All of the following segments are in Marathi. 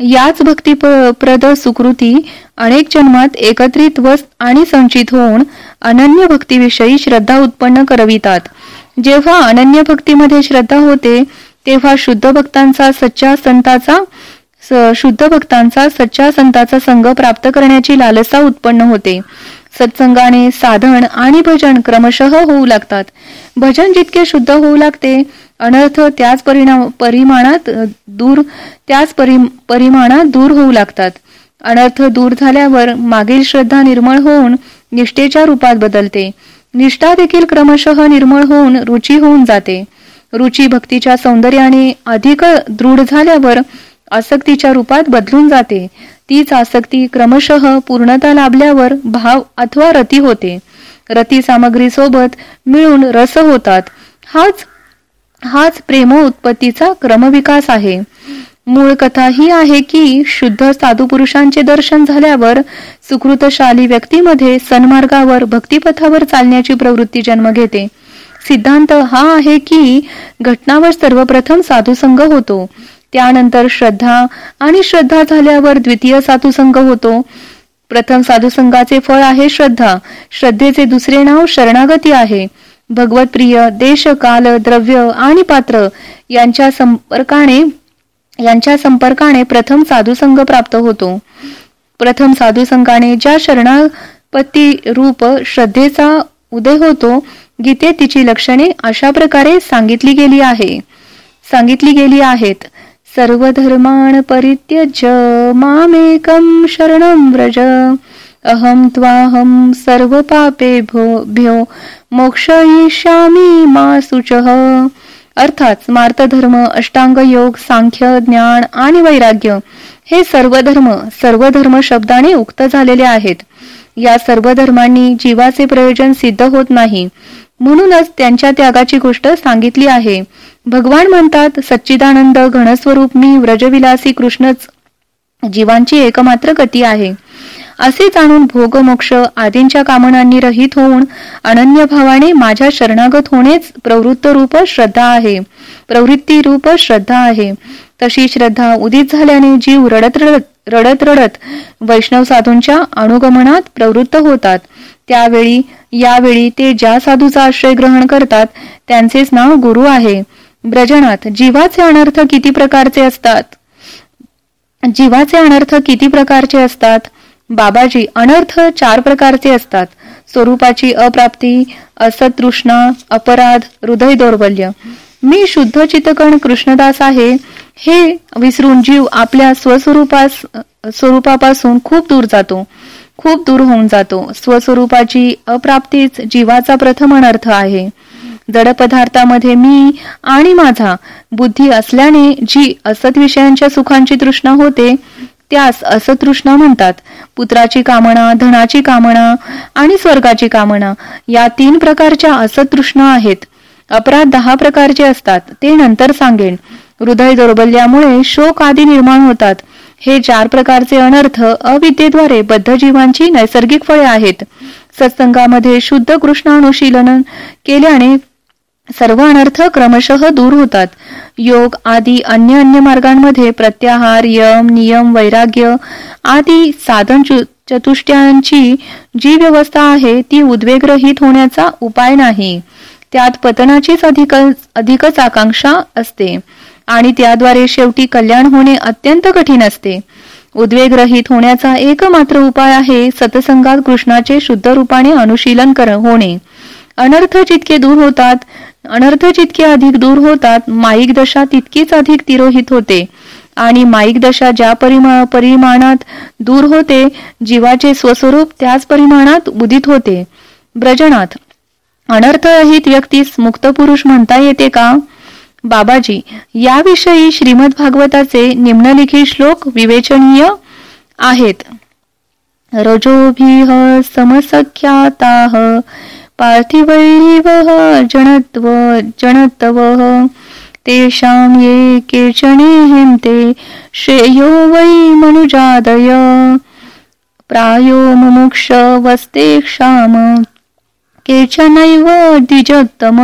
याच भक्तिप्रद सुकृती अनेक जन्मात एकत्रित व आणि संचित होऊन अनन्य भक्तीविषयी श्रद्धा उत्पन्न करवितात. जेव्हा अनन्य भक्तीमध्ये श्रद्धा होते तेव्हा शुद्ध भक्तांचा सच्चा संताचा शुद्ध भक्तांचा सच्चा संताचा संघ प्राप्त करण्याची लालसा उत्पन्न होते. सत्संगाने साधन आणि भजन क्रमशः होऊ लागतात. भजन जितके शुद्ध होऊ लागते अनर्थ त्याच परिणाम परिमाणात दूर त्याच परि परिमाणात दूर होऊ लागतात. अनर्थ दूर झाल्यावर मागील श्रद्धा निर्मळ होऊन निष्ठेच्या रूपात बदलते. निष्ठा देखील क्रमशः निर्मळ होऊन रुची होऊन जाते. रुची भक्तीच्या सौंदर्याने अधिक दृढ झाल्यावर आसक्तीच्या रूपात बदलून जाते. तीच आसक्ती क्रमशः पूर्णता लाभल्यावर भाव अथवा रती होते. रती सामग्री सोबत मिळून रस होतात. हाच हाच प्रेम उत्पत्तीचा क्रमविकास आहे. मूळ कथा ही आहे की शुद्ध साधू पुरुषांचे दर्शन झाल्यावर सुकृतशाली व्यक्तीमध्ये सन्मार्गावर भक्तिपथावर चालण्याची प्रवृत्ती जन्म घेते. सिद्धांत हा आहे की घटनावर सर्वप्रथम साधुसंग होतो. त्यानंतर श्रद्धा आणि श्रद्धा झाल्यावर द्वितीय साधुसंघ होतो. प्रथम साधुसंघाचे फळ आहे श्रद्धा. श्रद्धेचे दुसरे नाव शरणागती आहे. भगवत प्रिय देश काल द्रव्य आणि पात्र यांच्या संपर्काने यांच्या संपर्काने प्रथम साधुसंघ प्राप्त होतो. प्रथम साधुसंघाने ज्या शरणापती रूप श्रद्धेचा उदय होतो गीते तिची लक्षणे अशा प्रकारे सांगितली गेली आहे. सांगितली गेली आहेत. सर्व धर्माण परित्यज मामेकम शरणम व्रज। अहम त्वाहम सर्व पापे भ्यो मा सुचह अर्थात स्मार्त धर्म अष्टांग योग सांख्य ज्ञान आणि वैराग्य हे सर्व धर्म सर्व धर्म शब्दाने उक्त झालेले आहेत. या सर्व धर्मांनी जीवाचे प्रयोजन सिद्ध होत नाही. म्हणूनच त्यांच्या त्यागाची गोष्ट सांगितली आहे. भगवान म्हणतात सच्चिदानंद घनस्वरूप मी व्रजविलासी कृष्णच जीवांची एकमात्र गती आहे. असे जाणून भोगमोक्ष आदींच्या कामनांनी रहित होऊन अनन्य भावाने माझ्या शरणागत होणेच प्रवृत्त रूप श्रद्धा आहे. प्रवृत्ती रूप श्रद्धा आहे. तशी श्रद्धा उदित झाल्याने जीव रडत रडत रडत रडत वैष्णव साधूंच्या अनुगमनात प्रवृत्त होतात. त्यावेळी यावेळी ते ज्या साधूचा आश्रय ग्रहण करतात त्यांचेच नाव गुरु आहे. ब्रजनात जीवाचे अनर्थ किती प्रकारचे असतात? जीवाचे अनर्थ किती प्रकारचे असतात? बाबाजी अनर्थ चार प्रकारचे असतात. स्वरूपाची अप्राप्ती असतृष्णा अपराध हृदय दौर्बल्य मी शुद्ध चितकण कृष्णदास आहे. हे विसरून जीव आपल्या स्वस्वरूपास स्वरूपापासून खूप दूर जातो. खूप दूर होऊन जातो. स्वस्वरूपाची अप्राप्तीच जीवाचा प्रथम अनर्थ आहे. जड पदार्थामध्ये मी आणि माझा बुद्धी असल्याने जी असत विषयांच्या सुखांची तृष्णा होते त्यास असतृष्णा म्हणतात. पुत्राची कामना धनाची कामना आणि स्वर्गाची कामना या तीन प्रकारच्या असतृष्णा आहेत. अपराध दहा प्रकारचे असतात. ते नंतर सांगेन. हृदय दौर्बल्यामुळे शोक आदी निर्माण होतात. हे चार प्रकारचे अनर्थ अविद्येद्वारे बद्ध जीवांची नैसर्गिक फळे आहेत. सत्संगामध्ये शुद्ध कृष्णानुशीलन केल्याने सर्व अनर्थ क्रमशः दूर होतात. योग आदी अन्य अन्य मार्गांमध्ये प्रत्याहार यम नियम वैराग्य आदी साधन चतुष्ट्यांची जी व्यवस्था आहे ती उद्वेगरहित होण्याचा उपाय नाही. त्यात पतनाचीच अधिक अधिकच आकांक्षा असते. आणि त्याद्वारे शेवटी कल्याण होणे अत्यंत कठीण असते. उद्वेगरहित होण्याचा एकमात्र उपाय आहे सतसंगात कृष्णाचे शुद्ध रूपाने अनुशीलन कर होणे. अनर्थ जितके दूर होतात अनर्थ जितके अधिक दूर होतात माईक दशा तितकीच अधिक तिरोहित होते. आणि माईक दशा ज्या परिमा परिमाणात दूर होते जीवाचे स्वस्वरूप त्याच परिमाणात उदित होते. ब्रजनाथ अनर्थरहित व्यक्तीस मुक्त पुरुष म्हणता येते का? बाबाजी याविषयी श्रीमद भागवताचे निम्नलिखित श्लोक विवेचनीय आहेत. रजोभिह समसख्याताः पार्थिवैरिवः जनत्व जनत्व तेषां ये केचने हिंते श्रेयो वै मनुजादय। प्रायो मुमुक्ष वस्ते क्षाम केचनैव द्विजोत्तम।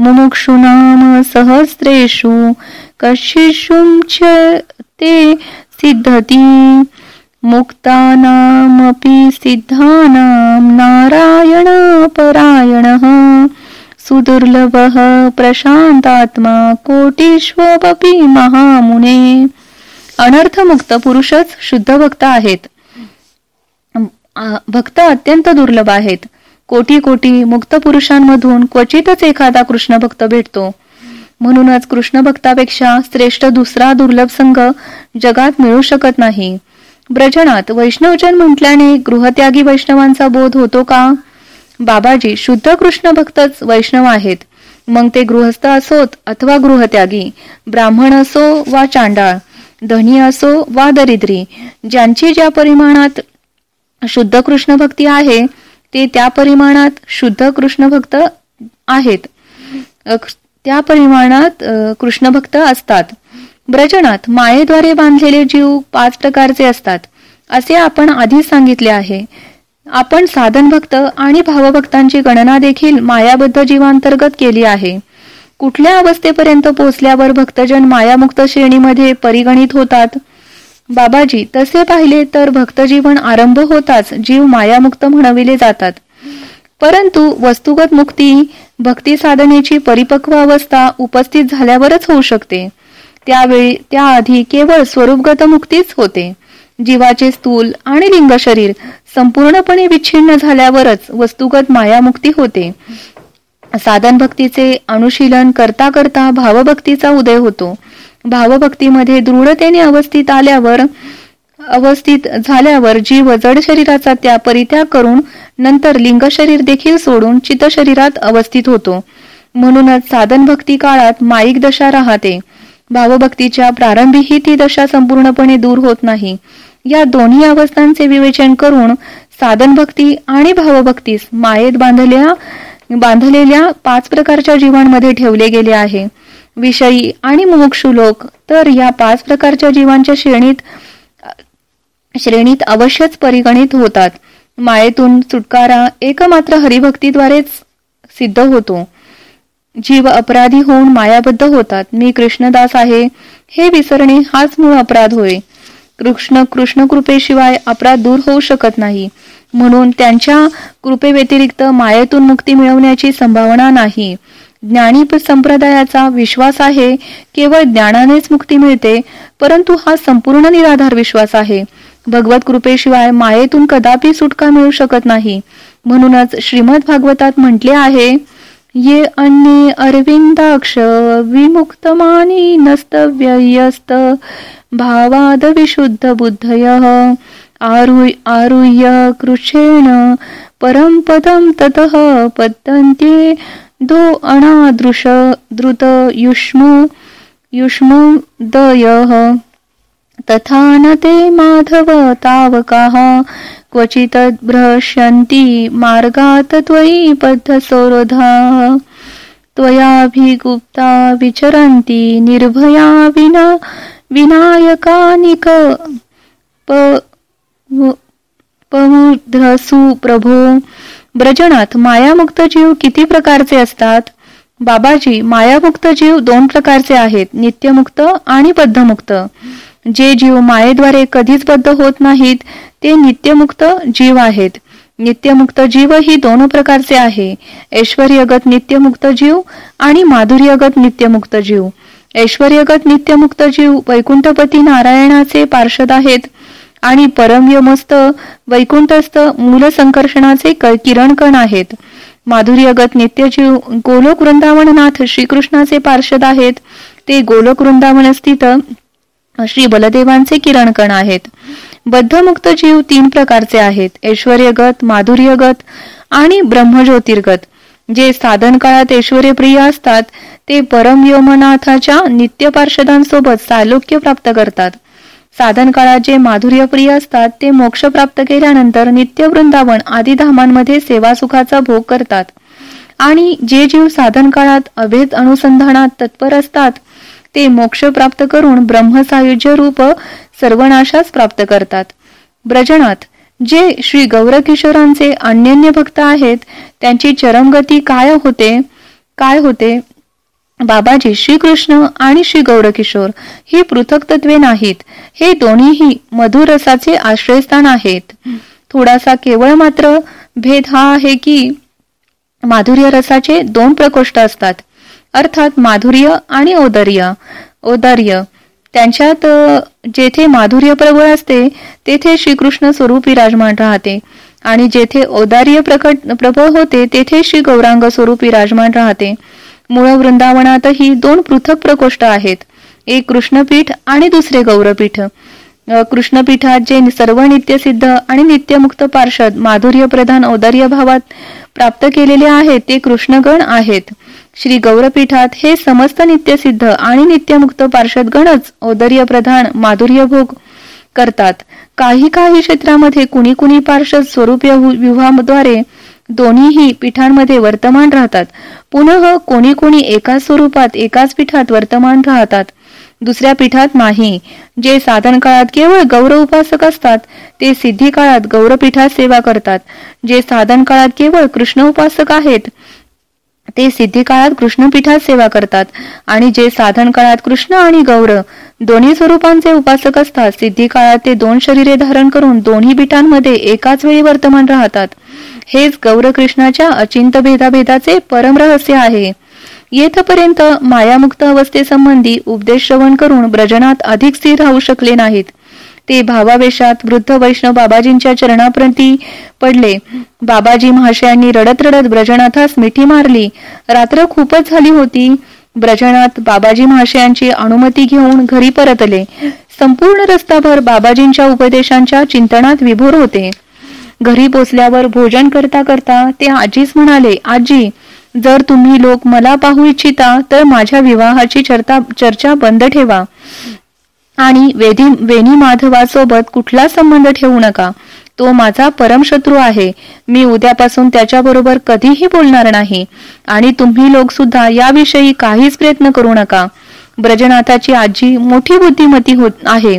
मुमुक्षुनाम सहस्रेषु कशिषुं च ते सिद्धती। मुक्तानामपि सिद्धानां नारायणपरायणः। सुदुर्लभः प्रशांतात्मा कोटीश्वपी महामुने। अनर्थमुक्त पुरुषच शुद्ध भक्त आहेत भक्त अत्यंत दुर्लभ आहेत। कोटी कोटी मुक्त पुरुषांमधून क्वचितच एखादा कृष्ण भक्त भेटतो. म्हणूनच कृष्ण भक्तापेक्षा श्रेष्ठ दुसरा दुर्लभ संघ जगात मिळू शकत नाही. ब्रजनात वैष्णवजन म्हटल्याने गृहत्यागी वैष्णवांचा बोध होतो का? बाबाजी शुद्ध कृष्ण भक्तच वैष्णव आहेत. मग ते गृहस्थ असोत अथवा गृहत्यागी? ब्राह्मण असो वा चांडाळ? धनी असो वा दरिद्री? ज्यांची ज्या परिमाणात शुद्ध कृष्ण भक्ती आहे ते त्या परिमाणात शुद्ध कृष्ण भक्त आहेत. त्या परिमाणात कृष्ण भक्त असतात. ब्रजनात मायेद्वारे बांधलेले जीव पाच प्रकारचे असतात. असे आपण आधीच सांगितले आहे. आपण साधन भक्त आणि भावभक्तांची गणना देखील मायाबद्ध जीवांतर्गत केली आहे. कुठल्या अवस्थेपर्यंत पोहोचल्यावर भक्तजन मायामुक्त श्रेणीमध्ये परिगणित होतात? बाबाजी तसे पाहिले तर भक्तजीवन आरंभ होताच जीव मायामुक्त म्हणविले जातात. परंतु वस्तुगत मुक्ती भक्ती साधनेची परिपक्व अवस्था उपस्थित झाल्यावरच होऊ शकते. त्यावेळी त्याआधी केवळ स्वरूपगत मुक्तीच होते. जीवाचे स्थूल आणि लिंग शरीर संपूर्णपणे विच्छिन्न झाल्यावरच वस्तुगत मायामुक्ती होते. साधन भक्तीचे अनुशीलन करता करता भावभक्तीचा उदय होतो. भावभक्तीमध्ये दृढतेने अवस्थित आल्यावर अवस्थित झाल्यावर जीव जड शरीराचा त्या परित्याग करून नंतर लिंग शरीर देखील सोडून चित शरीरात अवस्थित होतो. म्हणूनच साधन भक्ती काळात माईक दशा राहते. भावभक्तीच्या प्रारंभीही ती दशा संपूर्णपणे दूर होत नाही. या दोन्ही अवस्थांचे विवेचन करून साधन भक्ती आणि भावभक्तीस मायेत बांधल्या बांधलेल्या पाच प्रकारच्या जीवांमध्ये ठेवले गेले आहे. विषयी आणि मुमुक्षु लोक तर या पाच प्रकारच्या जीवांच्या श्रेणीत श्रेणीत अवश्यच परिगणित होतात. मायेतून सुटकारा एकमात्र हरिभक्तीद्वारेच सिद्ध होतो. जीव अपराधी होऊन मायाबद्ध होतात. मी कृष्णदास आहे. हे विसरणे हाच मूळ अपराध होय. कृष्ण कृष्ण कृपेशिवाय अपराध दूर होऊ शकत नाही. म्हणून त्यांच्या कृपेव्यतिरिक्त मायेतून मुक्ती मिळवण्याची संभावना नाही. ज्ञानी संप्रदायाचा विश्वास आहे केवळ ज्ञानानेच मुक्ती मिळते परंतु हा संपूर्ण निराधार विश्वास आहे. भगवत कृपेशिवाय मायेतून कदापि सुटका मिळू शकत नाही. म्हणूनच श्रीमद भागवतात म्हटले आहे ये अन्ये अरविंदाक्ष विमुक्तमानी नस्तव्यस्त भावाद विशुद्ध बुद्धय। आरुह्य कृषेण परमपदम तत पद्धती दो अनादृश द्रुत युष्म युष्मदयः तथा न ते माधव तावकाः। क्वचित् भ्रश्यन्ति मार्गात् त्वयि बद्धसौरधा। त्वयाभिगुप्ता विचरन्ति निर्भया विना विनायकानिक पमुद्रसु प्रभो। ब्रजनात मायामुक्त जीव किती प्रकारचे असतात? बाबाजी मायामुक्त जीव दोन प्रकारचे आहेत नित्यमुक्त आणि बद्धमुक्त. जे जीव मायेद्वारे कधीच बद्ध होत नाहीत ते नित्यमुक्त जीव आहेत. नित्यमुक्त जीव ही दोन प्रकारचे आहे. ऐश्वर्यगत नित्यमुक्त जीव आणि माधुर्यगत नित्यमुक्त जीव. ऐश्वर्यगत नित्यमुक्त जीव वैकुंठपती नारायणाचे पार्षद आहेत. आणि परमयमस्त वैकुंठस्थ मूल संकर्षणाचे किरणकण आहेत. माधुर्यगत नित्यजीव गोलोक वृंदावननाथ श्रीकृष्णाचे पार्षद आहेत. ते गोलोक वृंदावन स्थित श्री बलदेवांचे किरणकण आहेत. बद्धमुक्त जीव तीन प्रकारचे आहेत. ऐश्वर्यगत माधुर्यगत आणि ब्रह्मज्योतिर्गत. जे साधन काळात ऐश्वर्यप्रिय असतात ते परम यमनाथाच्या नित्य पार्षदांसोबत सालोक्य प्राप्त करतात. साधन काळात जे माधुर्यप्रिय असतात ते मोक्ष प्राप्त केल्यानंतर नित्य वृंदावन आदी धामांमध्ये सेवा सुखाचा भोग करतात. आणि जे जीव साधन काळात अभेद अनुसंधानात तत्पर असतात ते मोक्ष प्राप्त करून ब्रह्मसायुज्य रूप सर्वनाशास प्राप्त करतात. ब्रजनात जे श्री गौरकिशोरांचे अन्यन्य भक्त आहेत त्यांची चरमगती काय होते? काय होते? बाबाजी श्रीकृष्ण आणि श्री गौरकिशोर ही पृथक तत्वे नाहीत. हे दोन्हीही मधुरसाचे आश्रयस्थान आहेत. थोडासा केवळ मात्र भेद हा आहे की माधुर्य रसाचे दोन प्रकोष्ठ असतात. अर्थात माधुर्य आणि औदर्य. औदार्य. त्यांच्यात जेथे माधुर्य प्रबळ असते तेथे श्रीकृष्ण स्वरूप विराजमान राहते. आणि जेथे औदार्य प्रकट प्रबळ होते तेथे श्री गौरांग स्वरूप विराजमान राहते. मूळ वृंदावनातही दोन पृथक प्रकोष्ठ आहेत. एक कृष्णपीठ आणि दुसरे गौरपीठ. कृष्णपीठात जे सर्व नित्यसिद्ध आणि नित्यमुक्त पार्षद माधुर्य प्रधान औदार्य भावात प्राप्त केलेले आहेत ते कृष्णगण आहेत. श्री गौरपीठात हे समस्त नित्यसिद्ध आणि नित्यमुक्त पार्षद गणच औदर्य प्रधान माधुर्य भोग करतात. काही काही क्षेत्रामध्ये कुणी कुणी पार्षद स्वरूप विवाहाद्वारे दोन्हीही पीठांमध्ये वर्तमान राहतात. पुनः कोणी कोणी एकाच स्वरूपात एकाच पीठात वर्तमान राहतात. दुसऱ्या पीठात नाही. जे साधन काळात केवळ गौरव उपासक असतात ते सिद्धी काळात गौरपीठात सेवा करतात. जे साधन काळात केवळ कृष्ण उपासक आहेत ते सिद्धी काळात कृष्णपीठात सेवा करतात आणि जे साधन काळात कृष्ण आणि गौर दोन्ही स्वरूपांचे उपासक असतात सिद्धी काळात ते दोन शरीरे धारण करून दोन्ही पीठांमध्ये एकाच वेळी वर्तमान राहतात. हेच गौर कृष्णाच्या अचिंत भेदाभेदाचे परमरहस्य आहे. येथपर्यंत मायामुक्त अवस्थेसंबंधी उपदेश श्रवण करून ब्रजनात अधिक स्थिर राहू शकले नाहीत. ते भावावेशात वृद्ध वैष्णव बाबाजींच्या चरणाप्रती पडले. बाबाजी महाशयांनी रडत रडत ब्रजनाथास मिठी मारली. रात्र खूपच झाली होती. ब्रजनाथ बाबाजी महाशयांची अनुमती घेऊन घरी परतले. संपूर्ण रस्ताभर बाबाजींच्या उपदेशांच्या चिंतनात विभोर होते. घरी पोचल्यावर भोजन करता करता ते आजीच म्हणाले आजी जर तुम्ही लोक मला पाहू इच्छिता तर माझ्या विवाहाची चर्चा चर्चा बंद ठेवा. आणि वेदी वेणी माधवासोबत कुठला संबंध ठेवू नका. तो माझा परमशत्रू आहे. मी उद्यापासून त्याच्याबरोबर कधीही बोलणार नाही. आणि तुम्ही लोक सुद्धा याविषयी काहीच प्रयत्न करू नका. ब्रजनाथाची आजी मोठी बुद्धिमती होत आहे.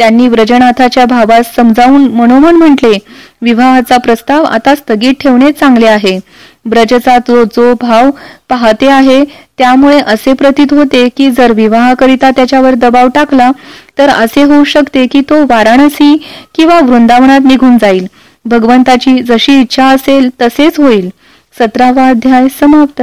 त्यांनी व्रजनाथाच्या भावास समजावून मनोमन म्हटले विवाहाचा प्रस्ताव आता स्थगित ठेवणे चांगले आहे. ब्रजचा तो जो भाव पाहते आहे त्यामुळे असे प्रतीत होते की जर विवाहाकरिता त्याच्यावर दबाव टाकला तर असे होऊ शकते की तो वाराणसी किंवा वृंदावनात निघून जाईल. भगवंताची जशी इच्छा असेल तसेच होईल. सतरावा अध्याय समाप्त.